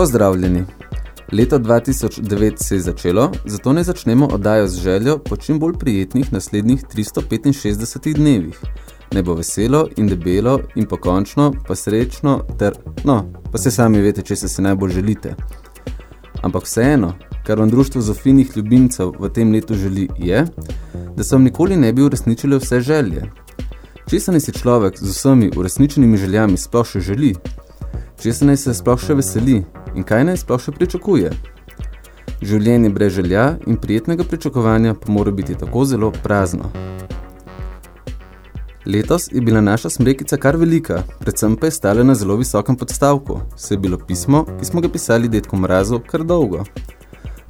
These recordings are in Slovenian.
Pozdravljeni. Leto 2009 se je začelo, zato ne začnemo oddajo z željo po čim bolj prijetnih naslednjih 365 dnevih. Ne bo veselo in debelo in pokončno, pa srečno ter, no, pa se sami vete, če se se najbolj želite. Ampak vseeno, kar vam društvo Zofinih ljubimcev v tem letu želi, je, da se vam nikoli ne bi uresničile vse želje. Česa ne si človek z vsemi uresničenimi željami sploh še želi? Česa naj se sploh še veseli in kaj naj sploh še pričakuje? Življenje brez želja in prijetnega pričakovanja pa mora biti tako zelo prazno. Letos je bila naša smrekica kar velika, predvsem pa je stala na zelo visokem podstavku, se je bilo pismo, ki smo ga pisali detku mrazu, kar dolgo.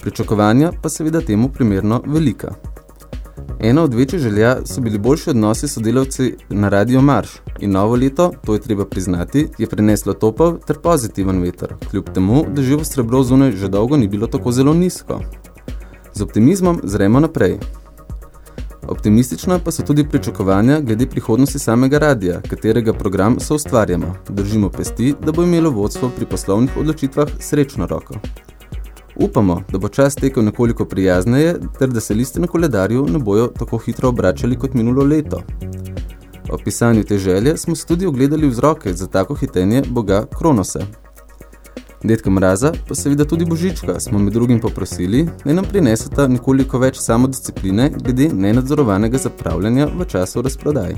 Pričakovanja pa seveda temu primerno velika. Ena od večjih želja so bili boljši odnosi sodelavci na Radio Marš in novo leto, to je treba priznati, je prineslo topov ter pozitiven veter, kljub temu, da živo srebro zunaj že dolgo ni bilo tako zelo nizko. Z optimizmom zremo naprej. Optimistična pa so tudi pričakovanja glede prihodnosti samega radija, katerega program so ustvarjamo. Držimo pesti, da bo imelo vodstvo pri poslovnih odločitvah srečno roko. Upamo, da bo čas tekel nekoliko prijazneje, ter da se liste na koledarju ne bojo tako hitro obračali kot minulo leto. O pisanju te želje smo se tudi ogledali vzroke za tako hitenje boga Kronose. Detka Mraza, pa seveda tudi Božička, smo med drugim poprosili, naj nam prineseta nekoliko več samodiscipline glede nenadzorovanega zapravljanja v času razprodaj.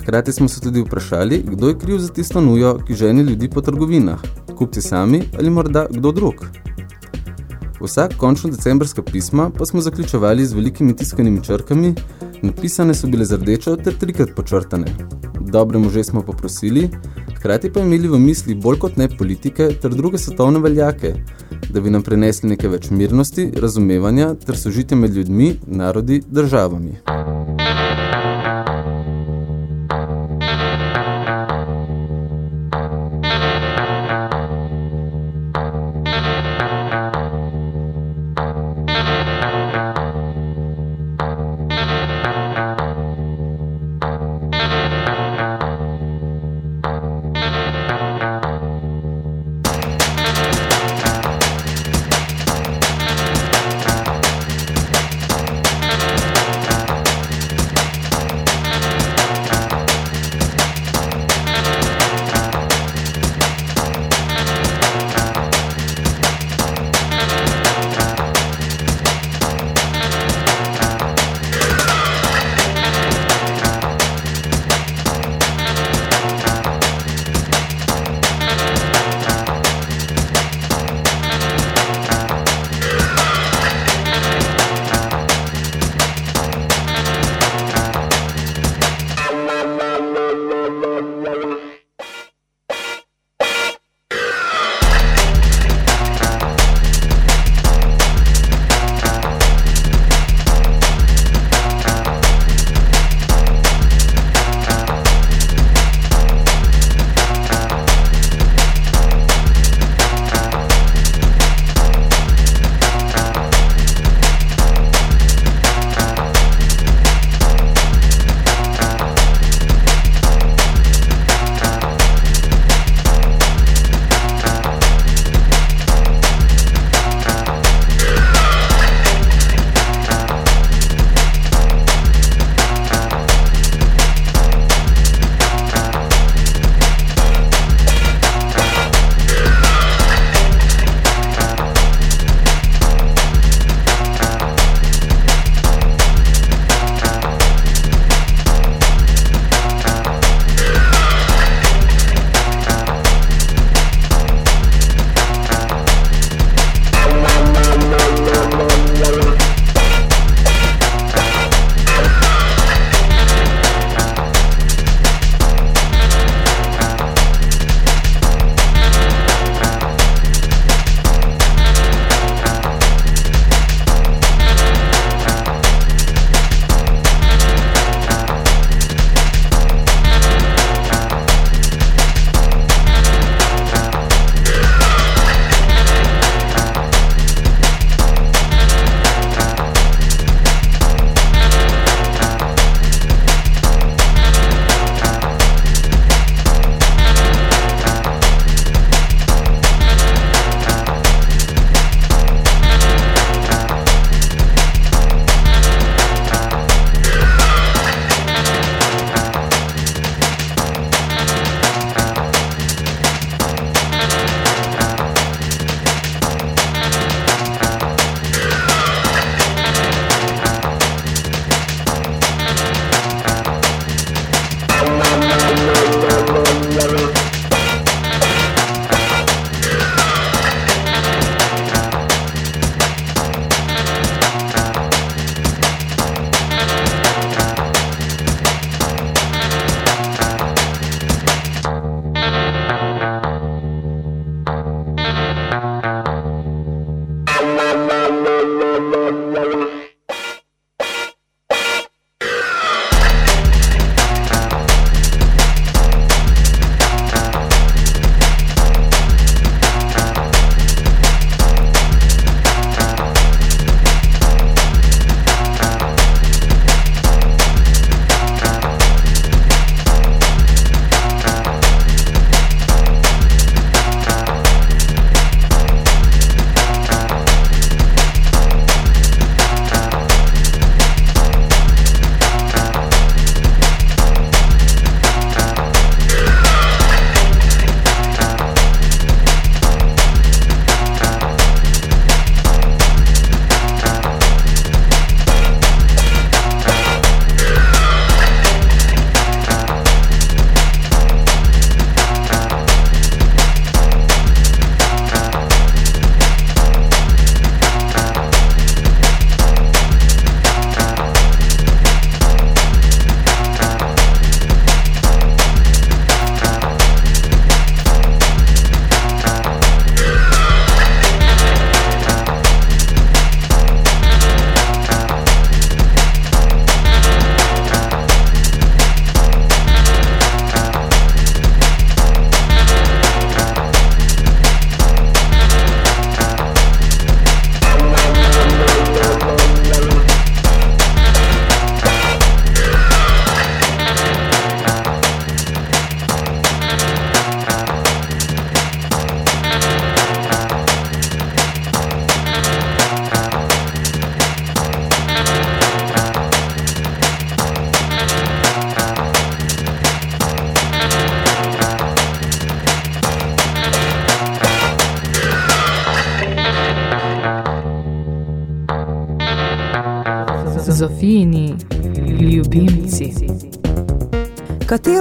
Hkrati smo se tudi vprašali, kdo je kriv za tisto nujo, ki ženi ljudi po trgovinah, kupci sami ali morda kdo drug. Vsak končno decembrska pisma pa smo zaključevali z velikimi tiskanimi črkami, napisane so bile z rdečo ter trikrat počrtane. Dobre može smo poprosili, hkrati pa imeli v misli bolj kot ne politike ter druge svetovne veljake, da bi nam prenesli nekaj več mirnosti, razumevanja ter sožitja med ljudmi, narodi, državami.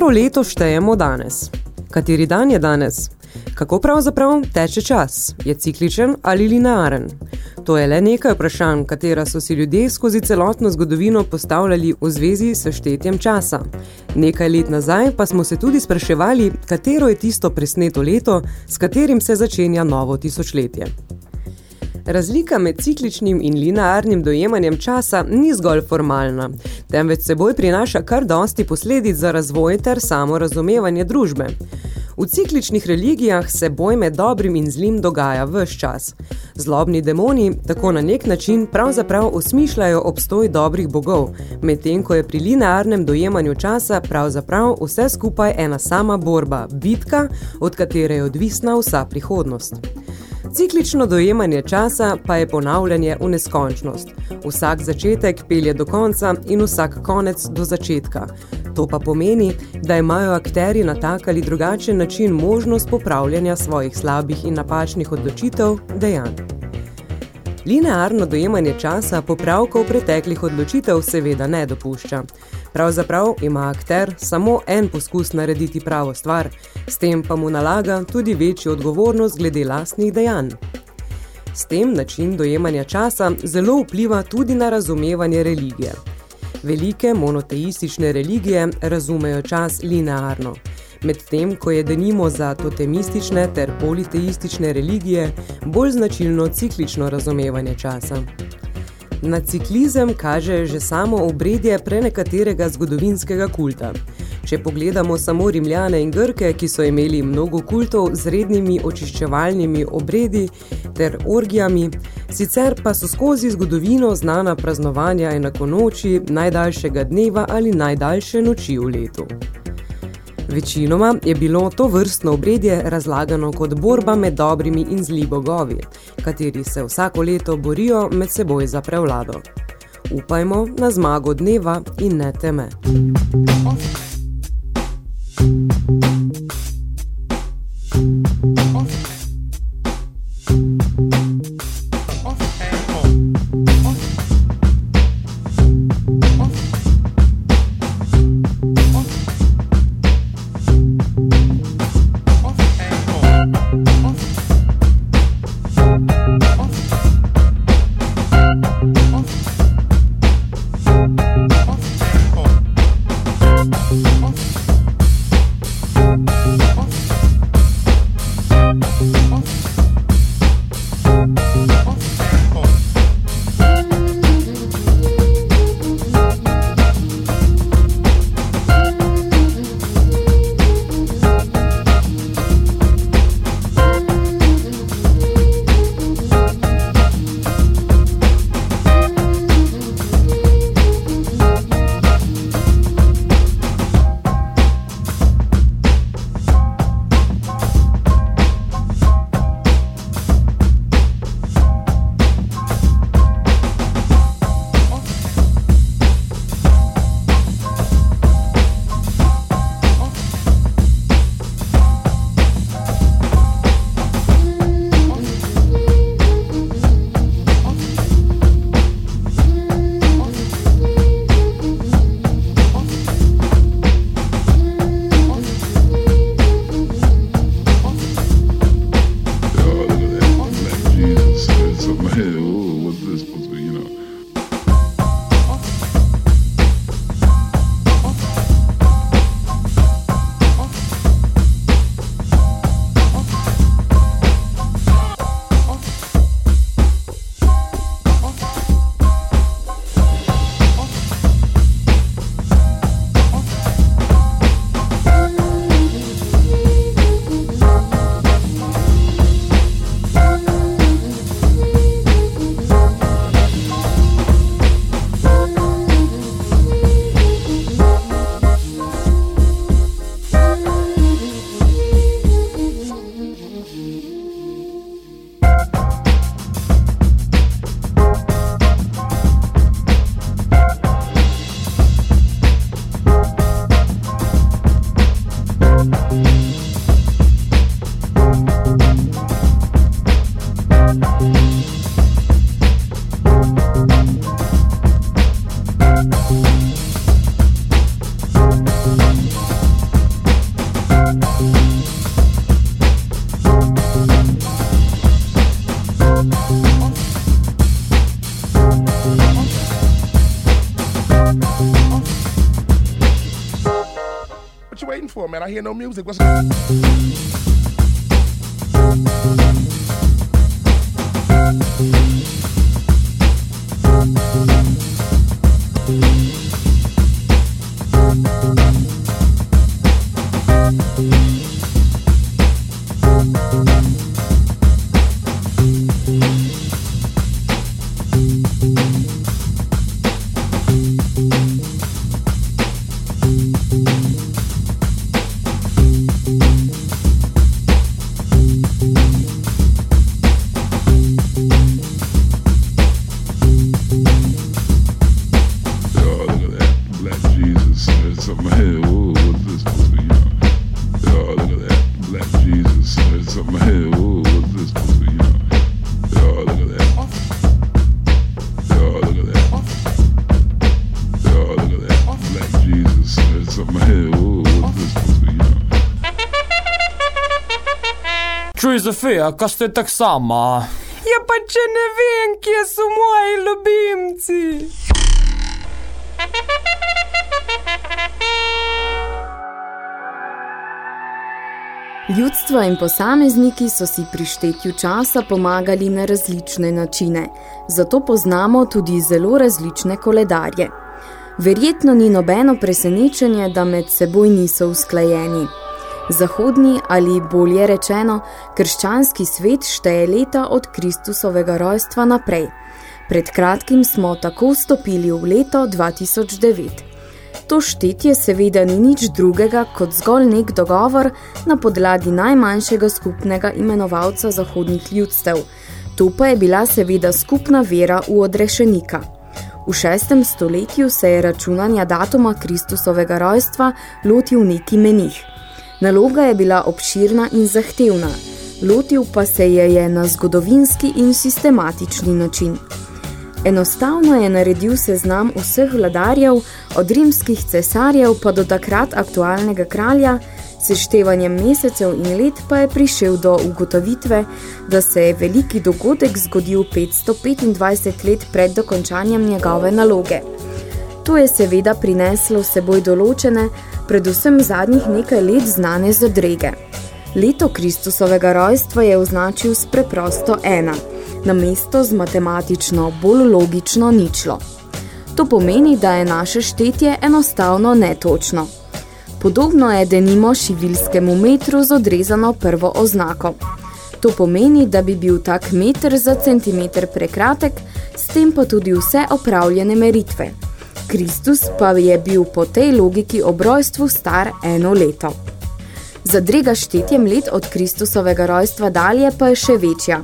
Katero leto štejemo danes? Kateri dan je danes? Kako pravzaprav teče čas? Je cikličen ali linearen? To je le nekaj vprašanj, katera so si ljudje skozi celotno zgodovino postavljali v zvezi s štetjem časa. Nekaj let nazaj pa smo se tudi spraševali, katero je tisto presneto leto, s katerim se začenja novo tisočletje. Razlika med cikličnim in linearnim dojemanjem časa ni zgolj formalna, temveč seboj prinaša kar dosti posledic za razvoj ter samo razumevanje družbe. V cikličnih religijah se boj med dobrim in zlim dogaja vse čas. Zlobni demoni tako na nek način pravzaprav osmišljajo obstoj dobrih bogov, medtem ko je pri linearnem dojemanju časa pravzaprav vse skupaj ena sama borba, bitka, od katere je odvisna vsa prihodnost. Ciklično dojemanje časa pa je ponavljanje v neskončnost. Vsak začetek pelje do konca in vsak konec do začetka. To pa pomeni, da imajo akteri na tak ali drugačen način možnost popravljanja svojih slabih in napačnih odločitev, dejanj. Linearno dojemanje časa popravkov preteklih odločitev seveda ne dopušča. Pravzaprav ima akter samo en poskus narediti pravo stvar, s tem pa mu nalaga tudi večjo odgovornost glede lastnih dejanj. S tem način dojemanja časa zelo vpliva tudi na razumevanje religije. Velike monoteistične religije razumejo čas linearno, medtem ko je denimo za totemistične ter politeistične religije bolj značilno ciklično razumevanje časa. Na ciklizem kaže že samo obredje prenekaterega zgodovinskega kulta. Če pogledamo samo Rimljane in Grke, ki so imeli mnogo kultov z rednimi očiščevalnimi obredi ter orgijami, sicer pa so skozi zgodovino znana praznovanja enako noči, najdaljšega dneva ali najdaljše noči v letu. Večinoma je bilo to vrstno obredje razlagano kot borba med dobrimi in zli bogovi, kateri se vsako leto borijo med seboj za prevlado. Upajmo na zmago dneva in ne teme. Thank I hear no music. What's Zofija, kaj ste tak sama? Ja, pa če ne vem, kje so moji ljubimci. Ljudstvo in posamezniki so si pri štetju časa pomagali na različne načine, zato poznamo tudi zelo različne koledarje. Verjetno ni nobeno presenečenje, da med seboj niso usklajeni. Zahodni ali bolje rečeno, krščanski svet šteje leta od Kristusovega rojstva naprej. Pred kratkim smo tako vstopili v leto 2009. To štetje seveda ni nič drugega kot zgolj nek dogovor na podlagi najmanjšega skupnega imenovalca zahodnih ljudstev. To pa je bila seveda skupna vera v odrešenika. V šestem stoletju se je računanja datuma Kristusovega rojstva lotil neki menih. Naloga je bila obširna in zahtevna, lotil pa se je je na zgodovinski in sistematični način. Enostavno je naredil seznam vseh vladarjev, od rimskih cesarjev pa do takrat aktualnega kralja, s števanjem mesecev in let pa je prišel do ugotovitve, da se je veliki dogodek zgodil 525 let pred dokončanjem njegove naloge. To je seveda prineslo seboj določene, predvsem zadnjih nekaj let znane zadrege. Leto Kristusovega rojstva je označil s preprosto ena, na mesto z matematično bolj logično ničlo. To pomeni, da je naše štetje enostavno netočno. Podobno je denimo šivilskemu metru z odrezano prvo oznako. To pomeni, da bi bil tak meter za centimeter prekratek, s tem pa tudi vse opravljene meritve. Kristus pa je bil po tej logiki ob rojstvu star eno leto. Zadrega štetjem let od Kristusovega rojstva dalje pa je še večja.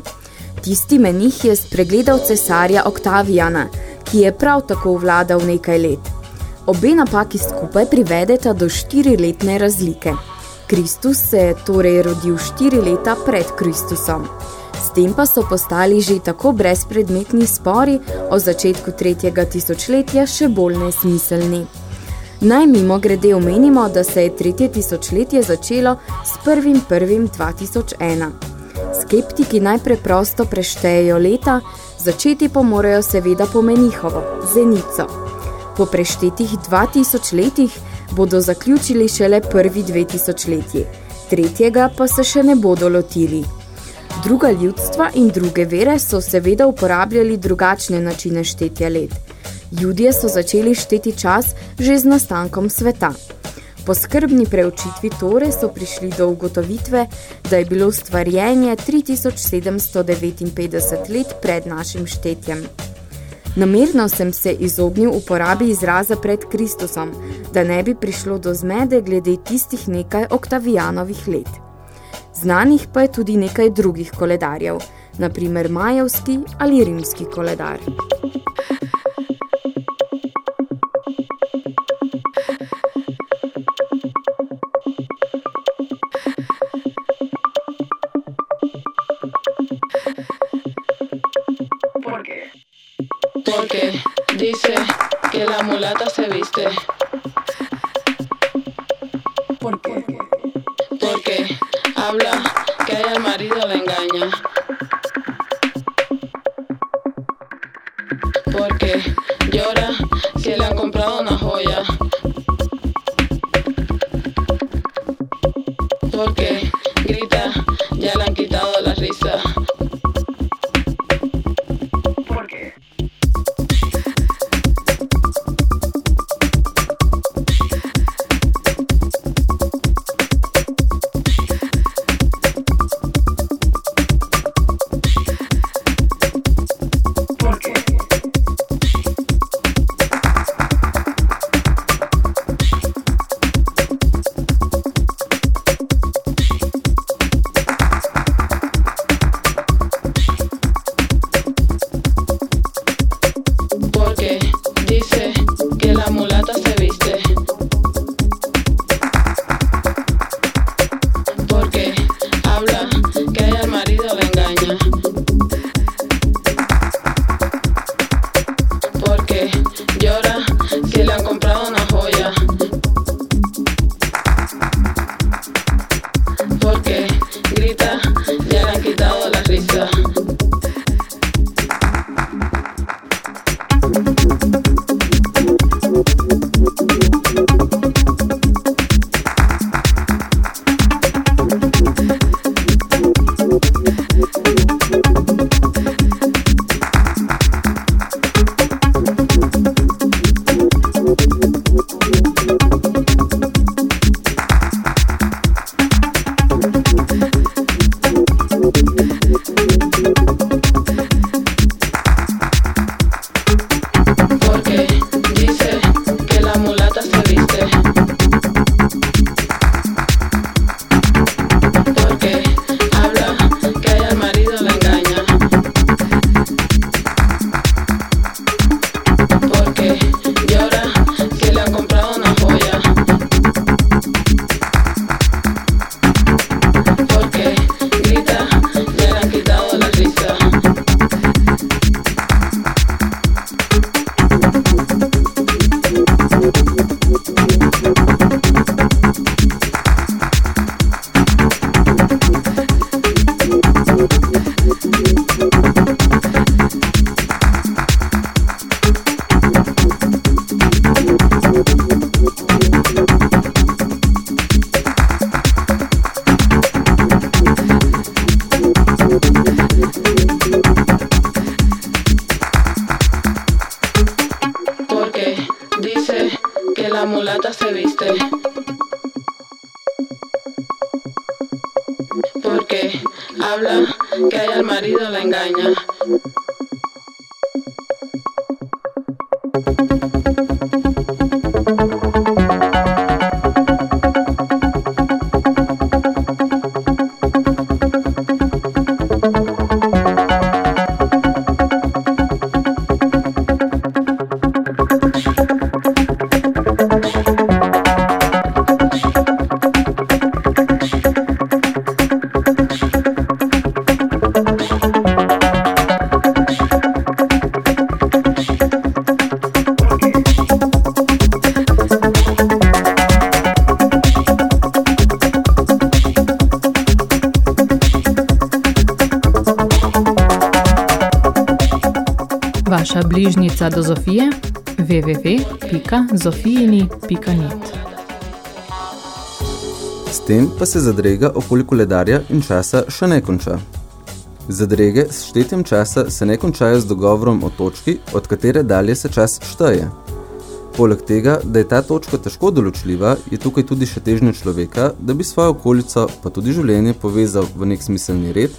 Tisti menih je spregledal cesarja Oktavijana, ki je prav tako vladal nekaj let. Obe napaki skupaj privedeta do štiriletne razlike. Kristus se je torej rodil štiri leta pred Kristusom. Tem pa so postali že tako brezpredmetni spori o začetku tretjega tisočletja še bolj nesmiselni. Naj mimo grede omenimo, da se je tretje tisočletje začelo s 1.1.2001. Skeptiki najpreprosto preštejejo leta, začeti pa morajo seveda po menihovo, zenico. Po preštetih 2000 letih bodo zaključili šele prvi dve tisočletji, tretjega pa se še ne bodo lotili. Druga ljudstva in druge vere so seveda uporabljali drugačne načine štetja let. Judje so začeli šteti čas že z nastankom sveta. Po skrbni preučitvi Tore so prišli do ugotovitve, da je bilo stvarjenje 3759 let pred našim štetjem. Namerno sem se izognil uporabi izraza pred Kristusom, da ne bi prišlo do zmede glede tistih nekaj oktavijanovih let. Znanih pa je tudi nekaj drugih koledarjev, naprimer majevski ali rimski koledar. Porque dice que la mulata se viste. Marido la engaña. www.zofijini.net S tem pa se zadrega okoli koledarja in časa še ne konča. Zadrege s štetjem časa se ne končajo z dogovorom o točki, od katere dalje se čas šteje. Poleg tega, da je ta točka težko določljiva, je tukaj tudi še težnja človeka, da bi svojo okolico, pa tudi življenje povezal v nek smiselni red,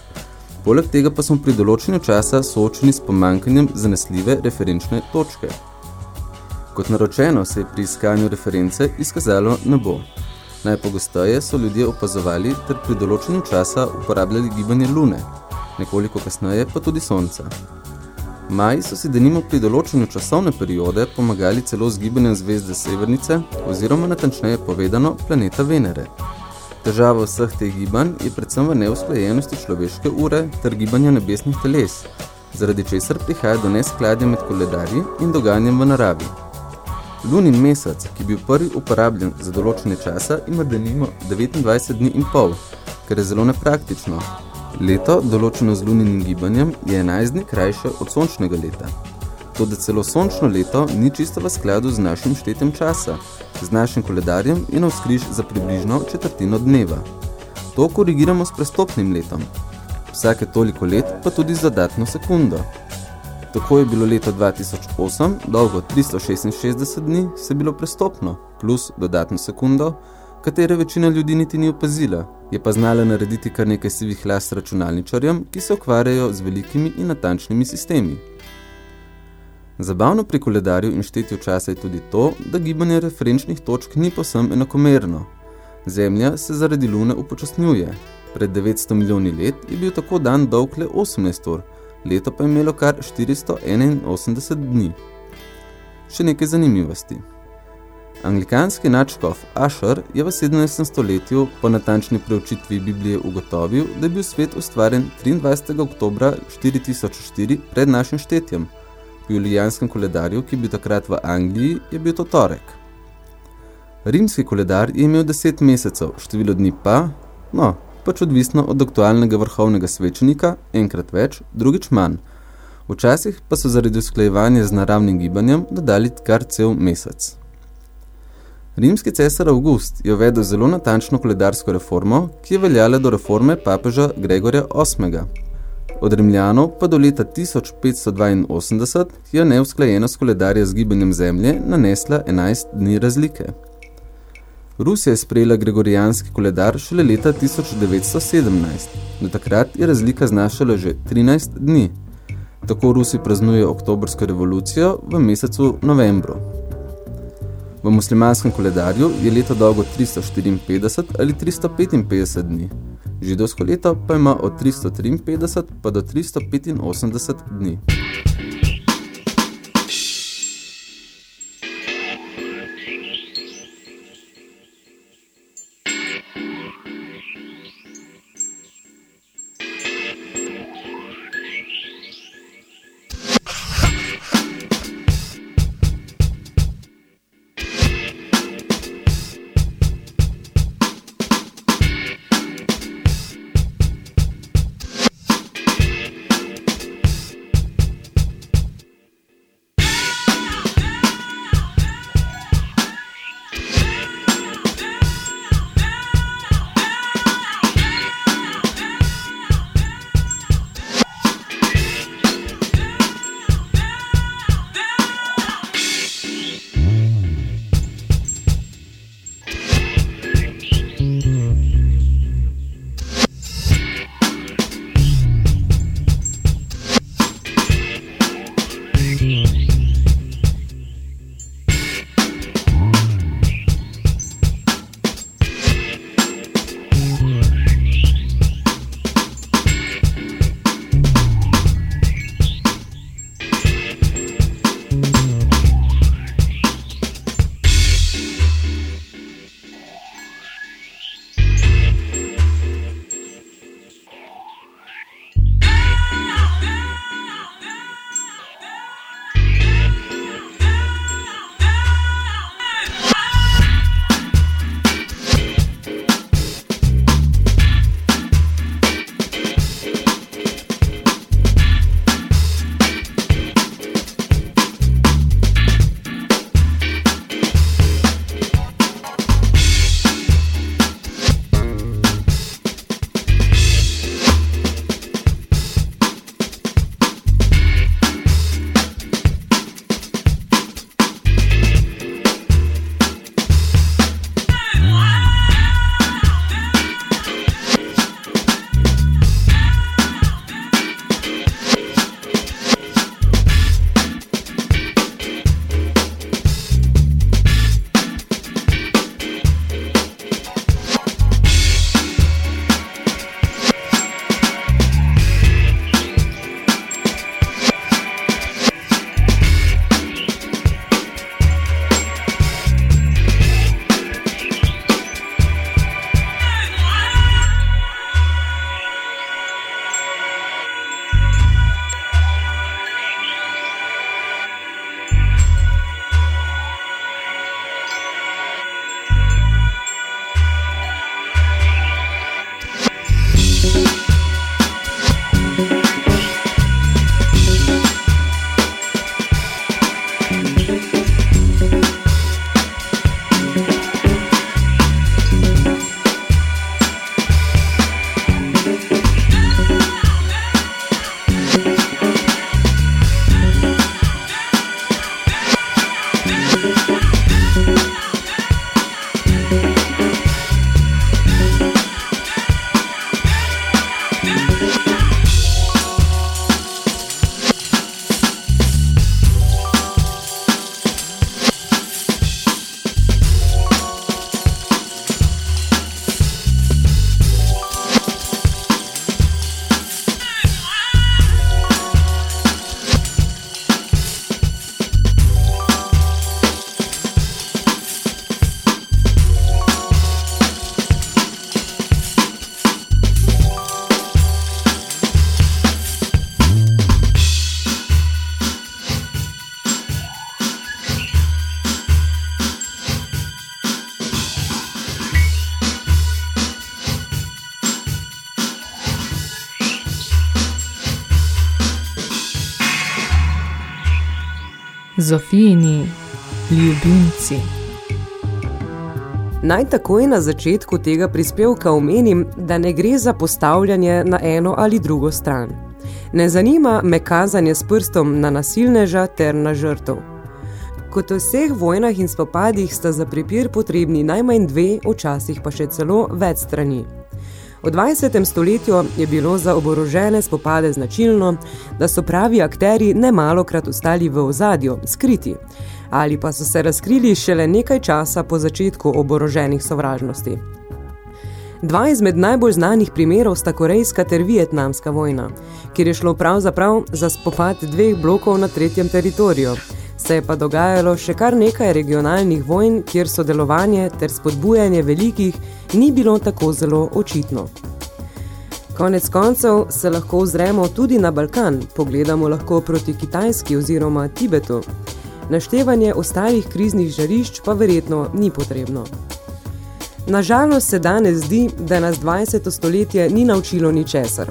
poleg tega pa smo pri določenju časa soočeni s pomankanjem zanesljive referenčne točke. Kot naročeno se je pri iskanju reference izkazalo nebo. Najpogosteje so ljudje opazovali ter pri določenju časa uporabljali gibanje lune, nekoliko kasneje pa tudi sonca. Maji so si denimo pri določenju časovne periode pomagali celo z gibanjem zvezde Severnice oziroma natančneje povedano planeta Venere. Težava vseh teh gibanj je predvsem v neusklajenosti človeške ure ter gibanja nebesnih teles, zaradi česar prihaja do neskladja med koledarji in dogajanjem v naravi. Lunin mesec, ki je bil prvi uporabljen za določenje časa, ima denimo 29 dni in pol, kar je zelo nepraktično. Leto, določeno z luninim gibanjem, je 11 dni krajše od sončnega leta. To, da celo sončno leto ni čisto v skladu z našim štetjem časa, z našim koledarjem in navskriž za približno četrtino dneva. To korigiramo s prestopnim letom. Vsake toliko let pa tudi z dodatno sekundo. Tako je bilo leto 2008, dolgo 366 dni, se bilo prestopno, plus dodatno sekundo, katere večina ljudi niti ni opazila, je pa znala narediti kar nekaj sivih las računalničarjem, ki se ukvarjajo z velikimi in natančnimi sistemi. Zabavno pri koledarju in štetju časa je tudi to, da gibanje referenčnih točk ni posem enakomerno. Zemlja se zaradi lune upočasnjuje. Pred 900 milijoni let je bil tako dan dolg le 18 ur, leto pa je imelo kar 481 dni. Še nekaj zanimivosti. Anglikanski načkov Asher je v 17. stoletju po natančni preučitvi Biblije ugotovil, da je bil svet ustvarjen 23. oktobra 4004 pred našim štetjem. V julijanskem koledarju, ki je bil takrat v Angliji, je bil to torek. Rimski koledar je imel 10 mesecev, število dni pa, no, pač odvisno od aktualnega vrhovnega svečenika, enkrat več, drugič manj. Včasih pa so zaradi usklajevanja z naravnim gibanjem dodali kar cel mesec. Rimski cesar August je uvedel zelo natančno koledarsko reformo, ki je veljala do reforme papeža Gregorja VIII. Od Rimljanov pa do leta 1582 je neusklajenost koledarja z gibanjem zemlje nanesla 11 dni razlike. Rusija je sprejela gregorijanski koledar šele leta 1917. Do takrat je razlika znašala že 13 dni. Tako Rusi praznujejo oktobrsko revolucijo v mesecu novembru. V muslimanskem koledarju je leto dolgo 354 ali 355 dni. Židovsko leto pa ima od 353 pa do 385 dni. Zofijini ljubimci. Naj takoj na začetku tega prispevka omenim, da ne gre za postavljanje na eno ali drugo stran. Ne zanima me kazanje s prstom na nasilneža ter na žrtov. Kot v vseh vojnah in spopadih sta za prepir potrebni najmanj dve, včasih pa še celo več strani. V 20. stoletju je bilo za oborožene spopade značilno, da so pravi akteri nemalokrat ostali v ozadju, skriti, ali pa so se razkrili šele nekaj časa po začetku oboroženih sovražnosti. Dva izmed najbolj znanih primerov sta Korejska ter Vietnamska vojna, kjer je šlo pravzaprav za spopad dveh blokov na tretjem teritoriju, se je pa dogajalo še kar nekaj regionalnih vojn, kjer sodelovanje ter spodbujanje velikih ni bilo tako zelo očitno. Konec koncev se lahko ozremo tudi na Balkan, pogledamo lahko proti Kitajski oziroma Tibetu. Naštevanje ostalih kriznih žarišč pa verjetno ni potrebno. Nažalost se danes zdi, da nas 20. stoletje ni naučilo ničesar.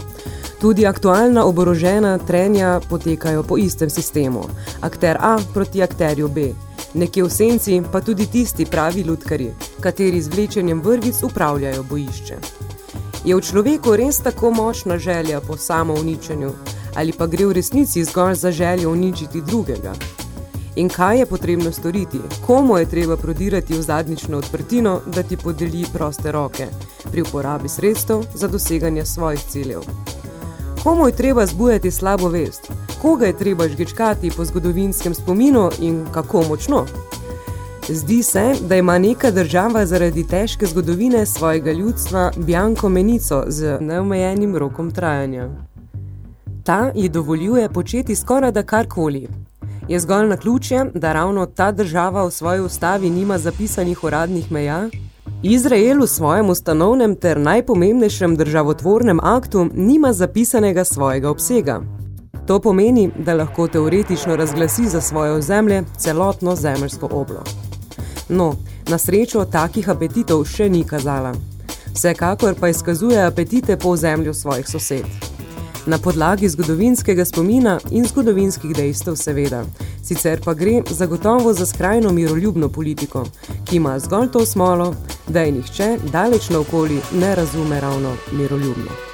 Tudi aktualna oborožena trenja potekajo po istem sistemu. Akter A proti akterju B. Nekje v senci pa tudi tisti pravi lutkari, kateri z vlečenjem vrvic upravljajo bojišče. Je v človeku res tako močna želja po samouničenju ali pa gre v resnici zgolj za željo uničiti drugega? In kaj je potrebno storiti? Komu je treba prodirati v zadnjično odprtino, da ti podeli proste roke pri uporabi sredstev za doseganje svojih ciljev? Komu je treba zbujati slabo vest? Koga je treba žgečkati po zgodovinskem spominu in kako močno? Zdi se, da ima neka država zaradi težke zgodovine svojega ljudstva bjanko menico z neomejenim rokom trajanja. Ta ji dovoljuje početi skoraj da karkoli. Je zgolj na ključje, da ravno ta država v svoji ustavi nima zapisanih uradnih meja? Izrael v svojem ustanovnem ter najpomembnejšem državotvornem aktu nima zapisanega svojega obsega. To pomeni, da lahko teoretično razglasi za svoje ozemlje celotno zemeljsko oblo. No, na srečo takih apetitov še ni kazala. Vsekakor pa izkazuje apetite po ozemlju svojih sosed. Na podlagi zgodovinskega spomina in zgodovinskih dejstev seveda, sicer pa gre zagotovo za skrajno miroljubno politiko, ki ima zgolj to smolo, da je nihče daleč naokoli ne razume ravno miroljubno.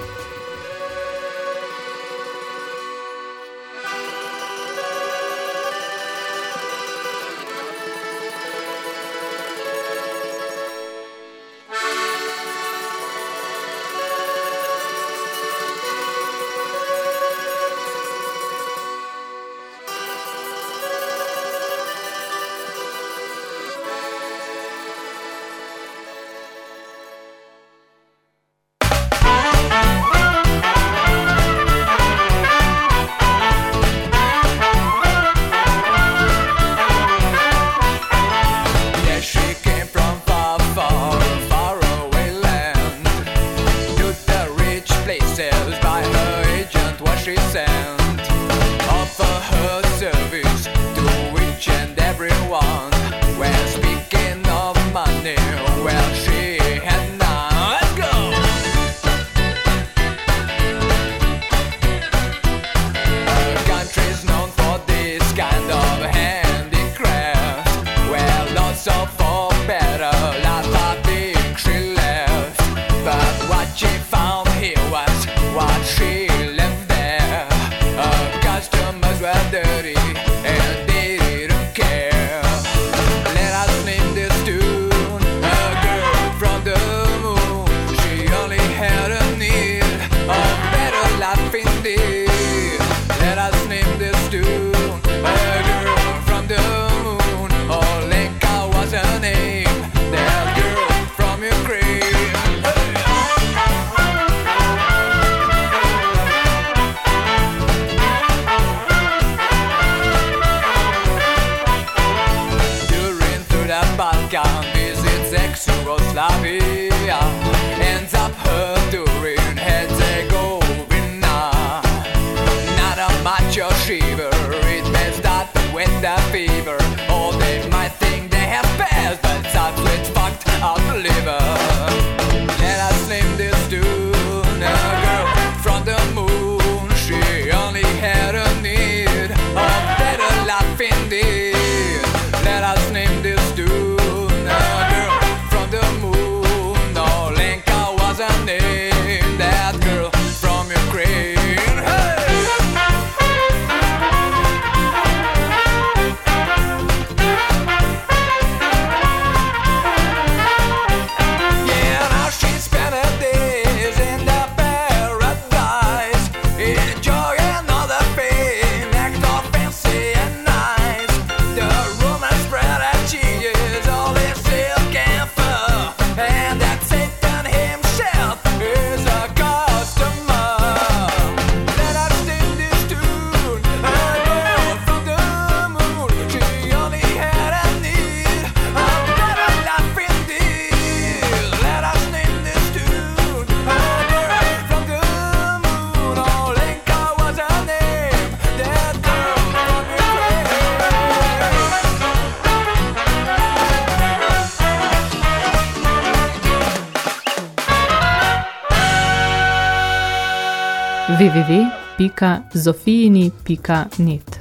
www.zofijini.net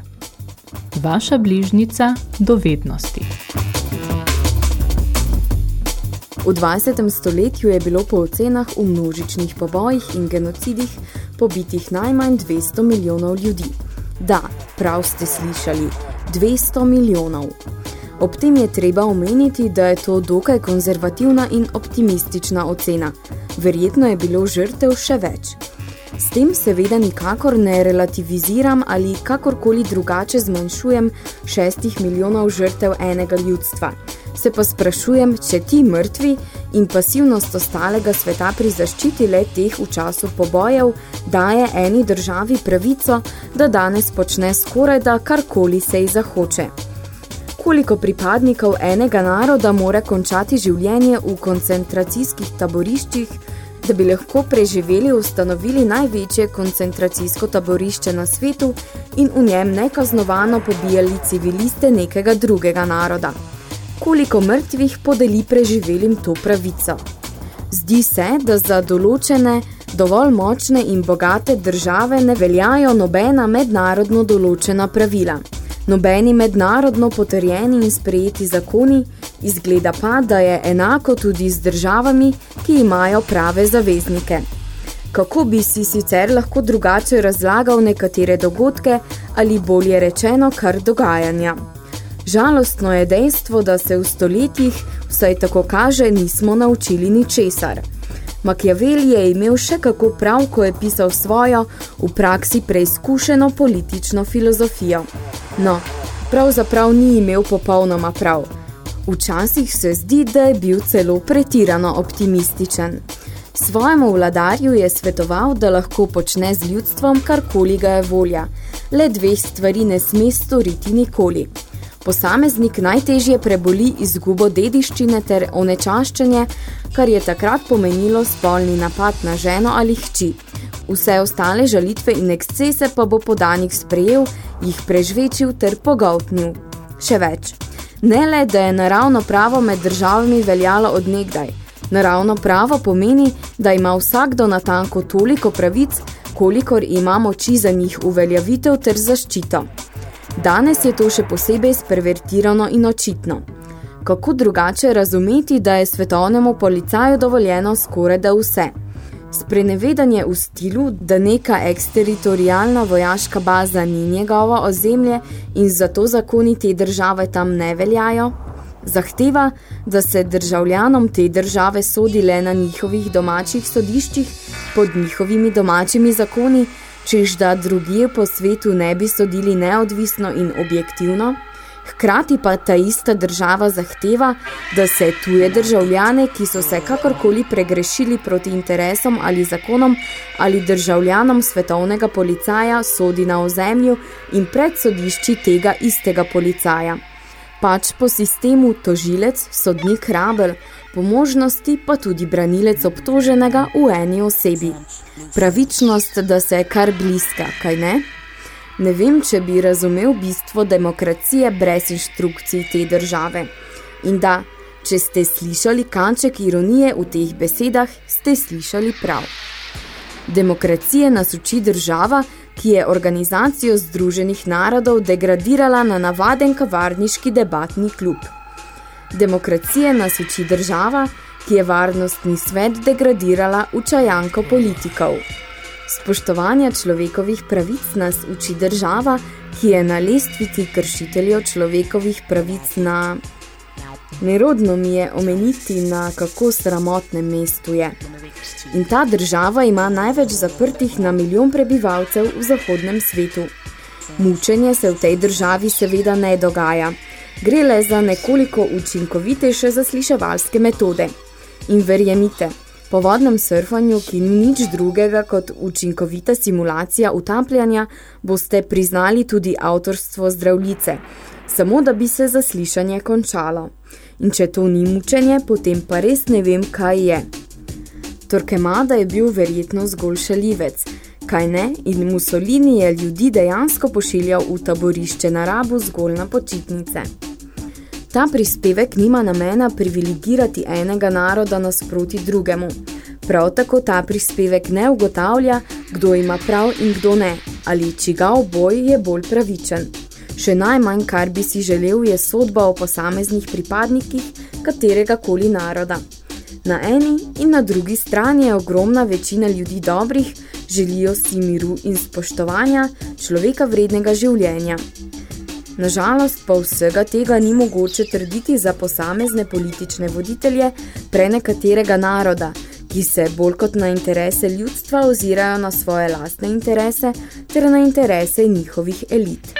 Vaša bližnica dovednosti. V 20. stoletju je bilo po ocenah v množičnih pobojih in genocidih pobitih najmanj 200 milijonov ljudi. Da, prav ste slišali, 200 milijonov. Ob tem je treba omeniti, da je to dokaj konzervativna in optimistična ocena. Verjetno je bilo žrtev še več. S tem seveda nikakor ne relativiziram ali kakorkoli drugače zmanjšujem šestih milijonov žrtev enega ljudstva. Se pa sprašujem, če ti mrtvi in pasivnost ostalega sveta pri zaščiti le teh v času pobojev daje eni državi pravico, da danes počne skoraj da karkoli se ji zahoče. Koliko pripadnikov enega naroda mora končati življenje v koncentracijskih taboriščih, da bi lahko preživeli ustanovili največje koncentracijsko taborišče na svetu in v njem nekaznovano pobijali civiliste nekega drugega naroda. Koliko mrtvih podeli preživelim to pravico? Zdi se, da za določene, dovolj močne in bogate države ne veljajo nobena mednarodno določena pravila. Nobeni mednarodno potrjeni in sprejeti zakoni, izgleda pa, da je enako tudi z državami, ki imajo prave zaveznike. Kako bi si sicer lahko drugače razlagal nekatere dogodke ali bolje rečeno kar dogajanja? Žalostno je dejstvo, da se v stoletjih, vsaj tako kaže, nismo naučili ničesar. Machiavelli je imel še kako prav, ko je pisal svojo, v praksi preizkušeno politično filozofijo. No, pravzaprav ni imel popolnoma prav. Včasih se zdi, da je bil celo pretirano optimističen. Svojemu vladarju je svetoval, da lahko počne z ljudstvom karkoli ga je volja. Le dveh stvari ne sme storiti nikoli. Posameznik najtežje preboli izgubo dediščine ter onečaščenje, kar je takrat pomenilo spolni napad na ženo ali hči. Vse ostale žalitve in ekscese pa bo podanik sprejel, jih prežvečil ter pogoltnil. Še več. Ne le, da je naravno pravo med državami veljalo od nekdaj. Naravno pravo pomeni, da ima vsakdo natanko toliko pravic, kolikor ima moči za njih uveljavitev ter zaščito. Danes je to še posebej spervertirano in očitno. Kako drugače razumeti, da je svetovnemu policaju dovoljeno skoraj da vse? Sprenevedanje v stilu, da neka eksteritorialna vojaška baza ni njegovo ozemlje in zato zakoni te države tam ne veljajo, zahteva, da se državljanom te države sodi le na njihovih domačih sodiščih pod njihovimi domačimi zakoni, čež da drugije po svetu ne bi sodili neodvisno in objektivno, hkrati pa ta ista država zahteva, da se tuje državljane, ki so se kakorkoli pregrešili proti interesom ali zakonom ali državljanom svetovnega policaja, sodi na ozemlju in pred sodišči tega istega policaja. Pač po sistemu tožilec, sodnik rabel, po možnosti pa tudi branilec obtoženega v eni osebi. Pravičnost, da se je kar bliska, kaj ne? Ne vem, če bi razumel bistvo demokracije brez inštrukcij te države. In da, če ste slišali kanček ironije v teh besedah, ste slišali prav. Demokracije nas uči država, ki je organizacijo Združenih narodov degradirala na navaden kavarniški debatni klub. Demokracije nas uči država, ki je varnostni svet degradirala v čajanko politikov. Spoštovanja človekovih pravic nas uči država, ki je na lestvici kršiteljev človekovih pravic na... Nerodno mi je omeniti, na kako sramotnem mestu je. In ta država ima največ zaprtih na milijon prebivalcev v zahodnem svetu. Mučenje se v tej državi seveda ne dogaja. Gre le za nekoliko učinkovitejše zasliševalske metode. In verjemite, po vodnem surfanju, ki ni nič drugega kot učinkovita simulacija utapljanja, boste priznali tudi avtorstvo zdravljice, samo da bi se zaslišanje končalo. In če to ni mučenje, potem pa res ne vem, kaj je. Torquemada je bil verjetno zgolj šalivec, kaj ne, in Mussolini je ljudi dejansko pošiljal v taborišče na rabu zgolj na počitnice. Ta prispevek nima namena privilegirati enega naroda nasproti drugemu. Prav tako ta prispevek ne ugotavlja, kdo ima prav in kdo ne, ali čigav boj je bolj pravičen. Še najmanj, kar bi si želel, je sodba o posameznih pripadnikih katerega koli naroda. Na eni in na drugi strani je ogromna večina ljudi dobrih, želijo si miru in spoštovanja človeka vrednega življenja. Nažalost pa vsega tega ni mogoče trditi za posamezne politične voditelje pre nekaterega naroda, ki se bolj kot na interese ljudstva ozirajo na svoje lastne interese ter na interese njihovih elit.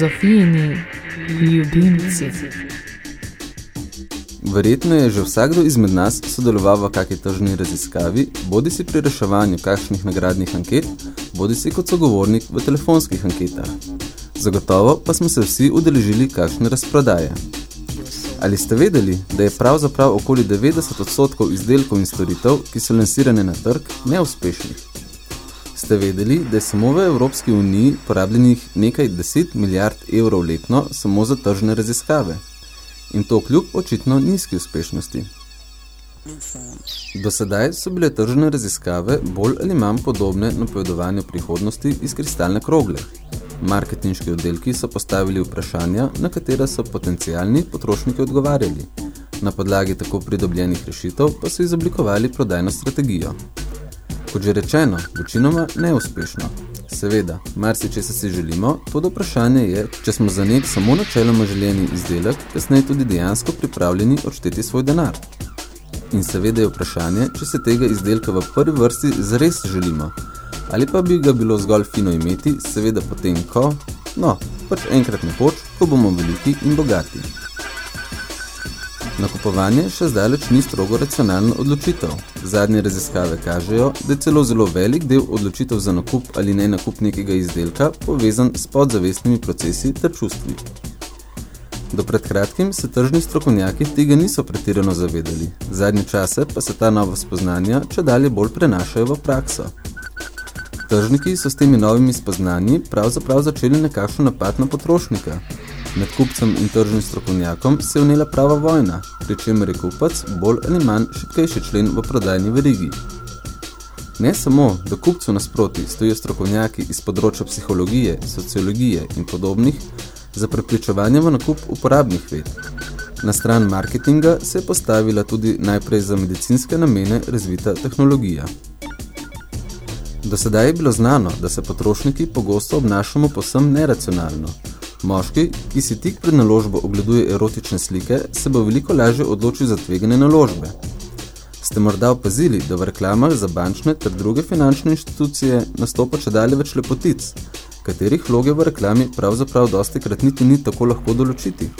Zofijini ljubimci. Verjetno je že vsakdo izmed nas sodeloval v kakej tržni raziskavi, bodi si pri reševanju kakšnih nagradnih anket, bodi si kot sogovornik v telefonskih anketah. Zagotovo pa smo se vsi udeležili kakšne razprodaje. Ali ste vedeli, da je pravzaprav okoli 90 odstotkov izdelkov in storitev, ki so lansirane na trg, neuspešnih? Ste vedeli, da je samo v Evropski uniji porabljenih nekaj 10 milijard evrov letno samo za tržne raziskave? In to kljub očitno nizki uspešnosti. Do sedaj so bile tržne raziskave bolj ali manj podobne napovedovanju prihodnosti iz kristalne krogle. Marketinški oddelki so postavili vprašanja, na katera so potencialni potrošniki odgovarjali. Na podlagi tako pridobljenih rešitev pa so izoblikovali prodajno strategijo. Kot že rečeno, večinoma neuspešno. Seveda, marsi se si želimo, to vprašanje je, če smo za nek samo načeloma željeni izdelek, kasneje tudi dejansko pripravljeni odšteti svoj denar. In seveda je vprašanje, če se tega izdelka v prvi vrsti zares želimo, ali pa bi ga bilo zgolj fino imeti, seveda potem, ko, no, pač enkrat nekoč, ko bomo veliki in bogati. Nakupovanje še zdaleč ni strogo racionalna odločitev. Zadnje raziskave kažejo, da je celo zelo velik del odločitev za nakup ali ne nakup nekega izdelka povezan s podzavestnimi procesi ter čustvi. Do pred kratkim se tržni strokovnjaki tega niso pretirano zavedali, zadnje čase pa se ta nova spoznanja če dalje bolj prenašajo v prakso. Tržniki so s temi novimi spoznanji pravzaprav začeli nekakšen napad na potrošnika. Med kupcem in tržnim strokovnjakom se je vnela prava vojna, pri čemer je kupac bolj ali manj šipkejši člen v prodajni verigi. Ne samo, da kupcu nasproti stojijo strokovnjaki iz področja psihologije, sociologije in podobnih, za prepričevanje v nakup uporabnih ved. Na stran marketinga se je postavila tudi najprej za medicinske namene razvita tehnologija. Do sedaj je bilo znano, da se potrošniki pogosto obnašamo posem neracionalno. Moški, ki si tik pred naložbo ogleduje erotične slike, se bo veliko lažje odločil za tvegane naložbe. Ste morda opazili, da v reklamah za bančne ter druge finančne inštitucije nastopa če dalje več lepotic, katerih vloge v reklami pravzaprav dosti krat niti ni tako lahko določiti.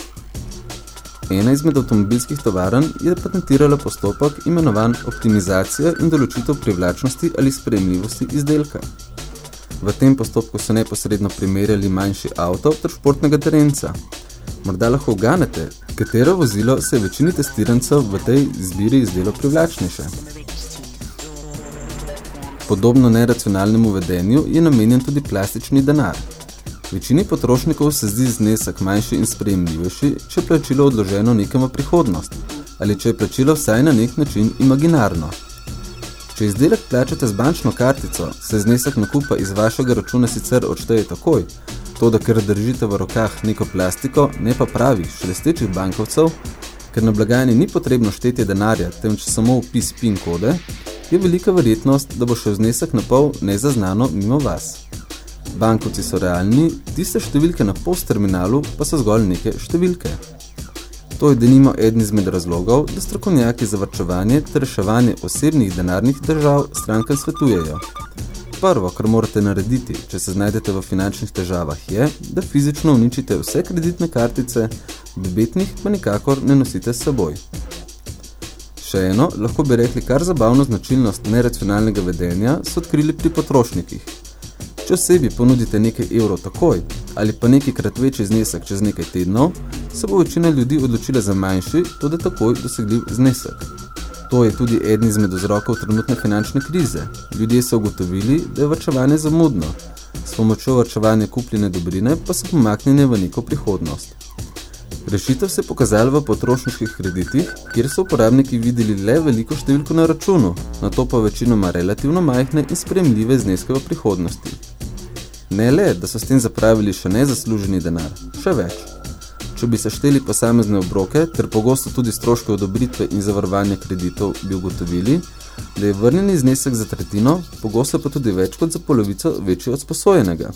Ena izmed avtomobilskih tovaran je patentirala postopek imenovan optimizacija in določitev privlačnosti ali sprejemljivosti izdelka. V tem postopku so neposredno primerjali manjši avto ter športnega terenca. Morda lahko ganete, katero vozilo se je večini testirancev v tej izbiri izdelo privlačnejše. Podobno neracionalnemu vedenju je namenjen tudi plastični denar. Večini potrošnikov se zdi znesek manjši in sprejemljivejši, če je plačilo odloženo nekam v prihodnost, ali če je plačilo vsaj na nek način imaginarno. Če izdelek plačate z bančno kartico, se znesek nakupa iz vašega računa sicer odšteje takoj, to da ker držite v rokah neko plastiko, ne pa pravih, šelestečih bankovcev, ker na blagajni ni potrebno štetje denarja, temveč samo upis PIN kode, je velika verjetnost, da bo šel znesek na pol nezaznano mimo vas. Bankovci so realni, tiste številke na postterminalu pa so zgolj neke številke. To je denimo eden izmed razlogov, da strokovnjaki za varčevanje ter reševanje osebnih denarnih držav strankam svetujejo. Prvo, kar morate narediti, če se znajdete v finančnih težavah, je, da fizično uničite vse kreditne kartice, debetnih pa nikakor ne nosite s seboj. Še eno, lahko bi rekli kar zabavno značilnost neracionalnega vedenja, so odkrili pri potrošnikih. Če osebi ponudite nekaj evrov takoj ali pa nekajkrat večji znesek čez nekaj tednov, se bo večina ljudi odločila za manjši, tudi takoj dosegljiv znesek. To je tudi eden izmed vzrokov trenutne finančne krize. Ljudje so ugotovili, da je vrčevanje zamudno. S pomočjo vrčevanja kupljene dobrine pa so pomaknjene v neko prihodnost. Rešitev se je pokazala v potrošniških kreditih, kjer so uporabniki videli le veliko številko na računu, na to pa večinoma relativno majhne in spremljive zneske v prihodnosti. Ne le, da so s tem zapravili še nezasluženi denar, še več. Če bi sešteli posamezne obroke ter pogosto tudi stroške odobritve in zavarovanja kreditov, bi ugotovili, da je vrnjeni znesek za tretjino, pogosto pa tudi več kot za polovico večji od sposojenega.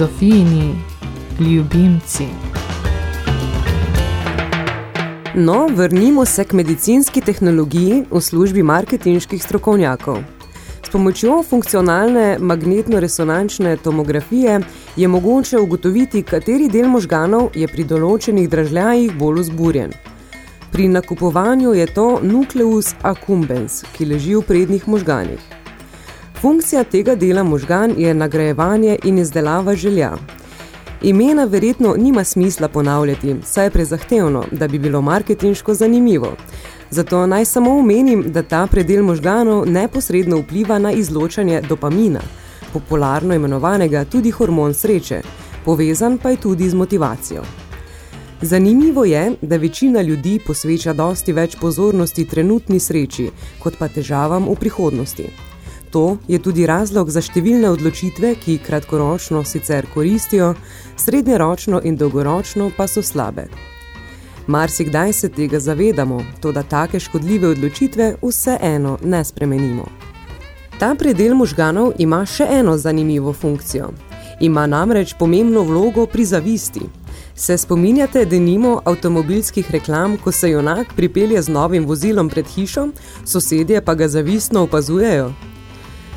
Zofijini ljubimci. No, vrnimo se k medicinski tehnologiji v službi marketinških strokovnjakov. S pomočjo funkcionalne magnetno-resonančne tomografije je mogoče ugotoviti, kateri del možganov je pri določenih dražljajih bolj vzburjen. Pri nakupovanju je to nucleus accumbens, ki leži v prednjih možganih. Funkcija tega dela možgan je nagrajevanje in izdelava želja. Imena verjetno nima smisla ponavljati, saj je prezahtevno, da bi bilo marketinško zanimivo. Zato naj samo omenim, da ta predel možganov neposredno vpliva na izločanje dopamina, popularno imenovanega tudi hormon sreče, povezan pa je tudi z motivacijo. Zanimivo je, da večina ljudi posveča dosti več pozornosti trenutni sreči, kot pa težavam v prihodnosti. To je tudi razlog za številne odločitve, ki kratkoročno sicer koristijo, srednjeročno in dolgoročno pa so slabe. Marsikdaj se tega zavedamo, to da take škodljive odločitve vseeno ne spremenimo. Ta predel možganov ima še eno zanimivo funkcijo. Ima namreč pomembno vlogo pri zavisti. Se spominjate denimo avtomobilskih reklam, ko se junak pripelje z novim vozilom pred hišo, sosedje pa ga zavistno opazujejo?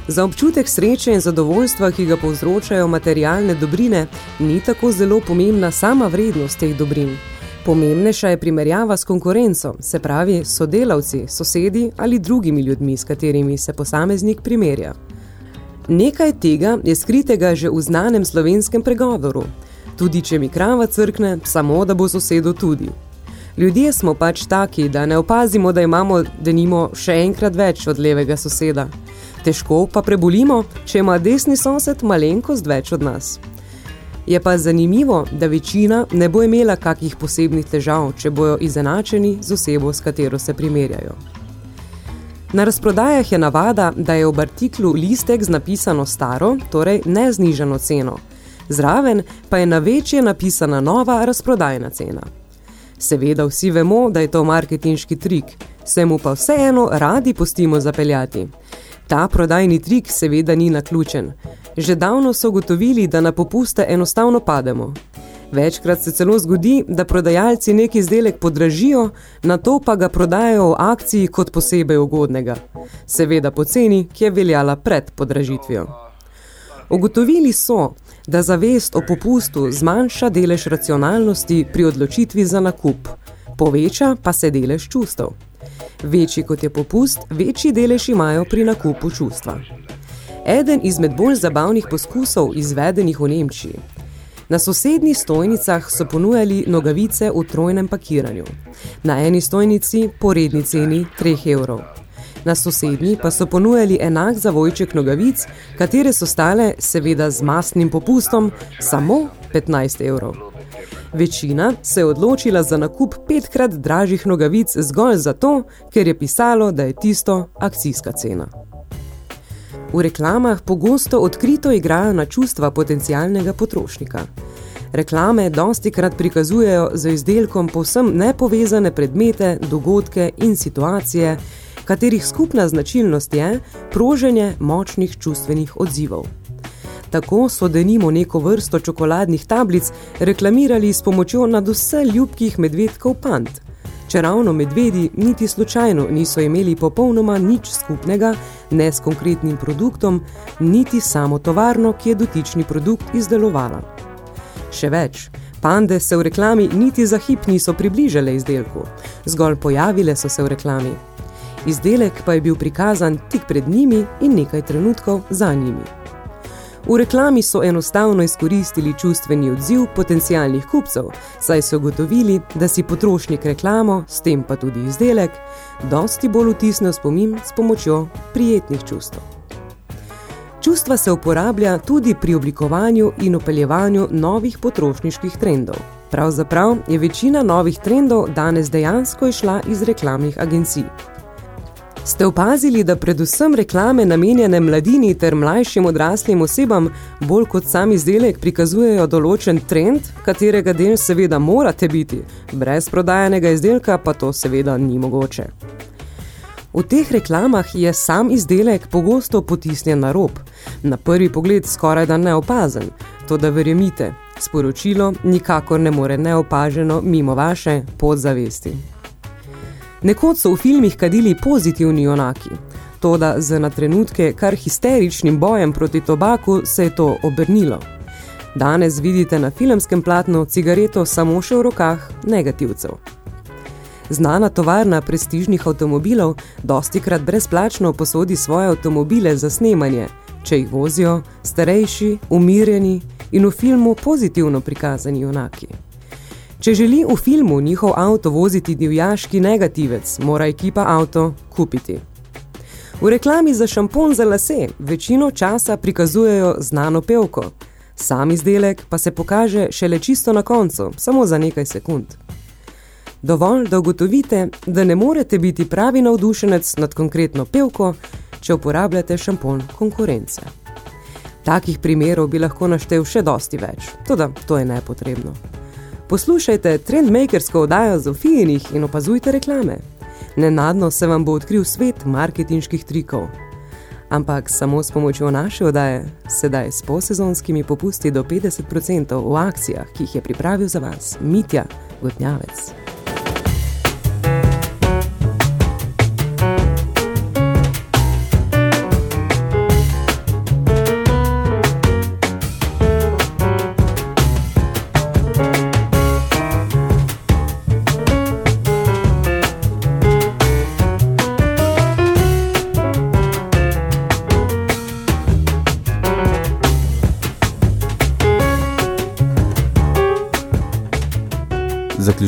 Za občutek sreče in zadovoljstva, ki ga povzročajo materialne dobrine, ni tako zelo pomembna sama vrednost teh dobrin. Pomembnejša je primerjava s konkurenco, se pravi sodelavci, sosedi ali drugimi ljudmi, s katerimi se posameznik primerja. Nekaj tega je skritega že v znanem slovenskem pregovoru. Tudi če mi krava crkne, samo da bo sosedu tudi. Ljudje smo pač taki, da ne opazimo, da imamo denimo še enkrat več od levega soseda. Težko pa prebolimo, če ima desni sosed malenkost več od nas. Je pa zanimivo, da večina ne bo imela kakih posebnih težav, če bojo izenačeni z osebo, s katero se primerjajo. Na razprodajah je navada, da je v artiklu listek z napisano staro, torej neznižano ceno. Zraven pa je na večje napisana nova razprodajna cena. Seveda vsi vemo, da je to marketinški trik, se mu pa vseeno radi pustimo zapeljati. Ta prodajni trik seveda ni naključen. Že davno so ugotovili, da na popuste enostavno pademo. Večkrat se celo zgodi, da prodajalci neki izdelek podražijo, na to pa ga prodajajo v akciji kot posebej ugodnega. Seveda po ceni, ki je veljala pred podražitvijo. Ugotovili so, da zavest o popustu zmanjša delež racionalnosti pri odločitvi za nakup, poveča pa se delež čustev. Večji kot je popust, večji delež imajo pri nakupu čustva. Eden izmed bolj zabavnih poskusov izvedenih v Nemčiji. Na sosednjih stojnicah so ponujali nogavice v trojnem pakiranju. Na eni stojnici po redni ceni 3 evrov. Na sosednji pa so ponujali enak zavojček nogavic, katere so stale, seveda z mastnim popustom, samo 15 evrov. Večina se je odločila za nakup petkrat dražjih nogavic zgolj zato, ker je pisalo, da je tisto akcijska cena. V reklamah pogosto odkrito igrajo na čustva potencialnega potrošnika. Reklame dosti krat prikazujejo z izdelkom povsem nepovezane predmete, dogodke in situacije, katerih skupna značilnost je proženje močnih čustvenih odzivov. Tako so denimo neko vrsto čokoladnih tablic reklamirali s pomočjo nad vse ljubkih medvedkov pant. Če ravno medvedi niti slučajno niso imeli popolnoma nič skupnega ne s konkretnim produktom, niti samo tovarno, ki je dotični produkt izdelovala. Še več, pande se v reklami niti za hip niso približale izdelku, zgolj pojavile so se v reklami. Izdelek pa je bil prikazan tik pred njimi in nekaj trenutkov za njimi. V reklami so enostavno izkoristili čustveni odziv potencialnih kupcev, saj so gotovili, da si potrošnik reklamo, s tem pa tudi izdelek, dosti bolj vtisne v spomin s pomočjo prijetnih čustev. Čustva se uporablja tudi pri oblikovanju in opeljevanju novih potrošniških trendov. Pravzaprav je večina novih trendov danes dejansko išla iz reklamnih agencij. Ste opazili, da predvsem reklame namenjene mladini ter mlajšim odraslim osebam bolj kot sam izdelek prikazujejo določen trend, katerega del seveda morate biti, brez prodajanega izdelka pa to seveda ni mogoče. V teh reklamah je sam izdelek pogosto potisnjen na rob, na prvi pogled skoraj da neopazen, to da verjemite, sporočilo nikakor ne more neopaženo mimo vaše podzavesti. Nekoč so v filmih kadili pozitivni junaki, toda z na trenutke kar histeričnim bojem proti tobaku se je to obrnilo. Danes vidite na filmskem platnu cigareto samo še v rokah negativcev. Znana tovarna prestižnih avtomobilov dostikrat brezplačno posodi svoje avtomobile za snemanje, če jih vozijo starejši, umirjeni in v filmu pozitivno prikazani junaki. Če želi v filmu njihov avto voziti divjaški negativec, mora ekipa avto kupiti. V reklami za šampon za lase večino časa prikazujejo znano pevko, sam izdelek pa se pokaže šele čisto na koncu, samo za nekaj sekund. Dovolj, da ugotovite, da ne morete biti pravi navdušenec nad konkretno pevko, če uporabljate šampon konkurence. Takih primerov bi lahko naštel še dosti več, toda to je nepotrebno. Poslušajte trendmakersko oddajo Zofijinih in opazujte reklame. Nenadno se vam bo odkril svet marketinških trikov. Ampak samo s pomočjo naše oddaje, sedaj s posezonskimi popusti do 50% v akcijah, ki jih je pripravil za vas Mitja Gotnjavec.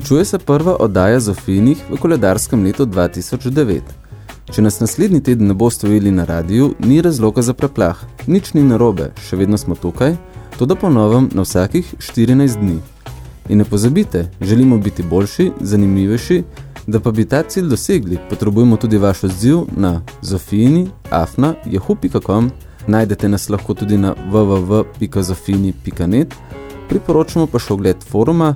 Zaključuje se prva oddaja Zofinih v koledarskem letu 2009. Če nas naslednji teden ne boste videli na radiju, ni razloga za preplah. Nič ni narobe, še vedno smo tukaj, to da ponovem na vsakih 14 dni. In ne pozabite, želimo biti boljši, zanimivejši, da pa bi ta cilj dosegli, potrebujemo tudi vaš odziv na zofini.afna.jahu.com, najdete nas lahko tudi na www.zofini.net, priporočamo pa še ogled foruma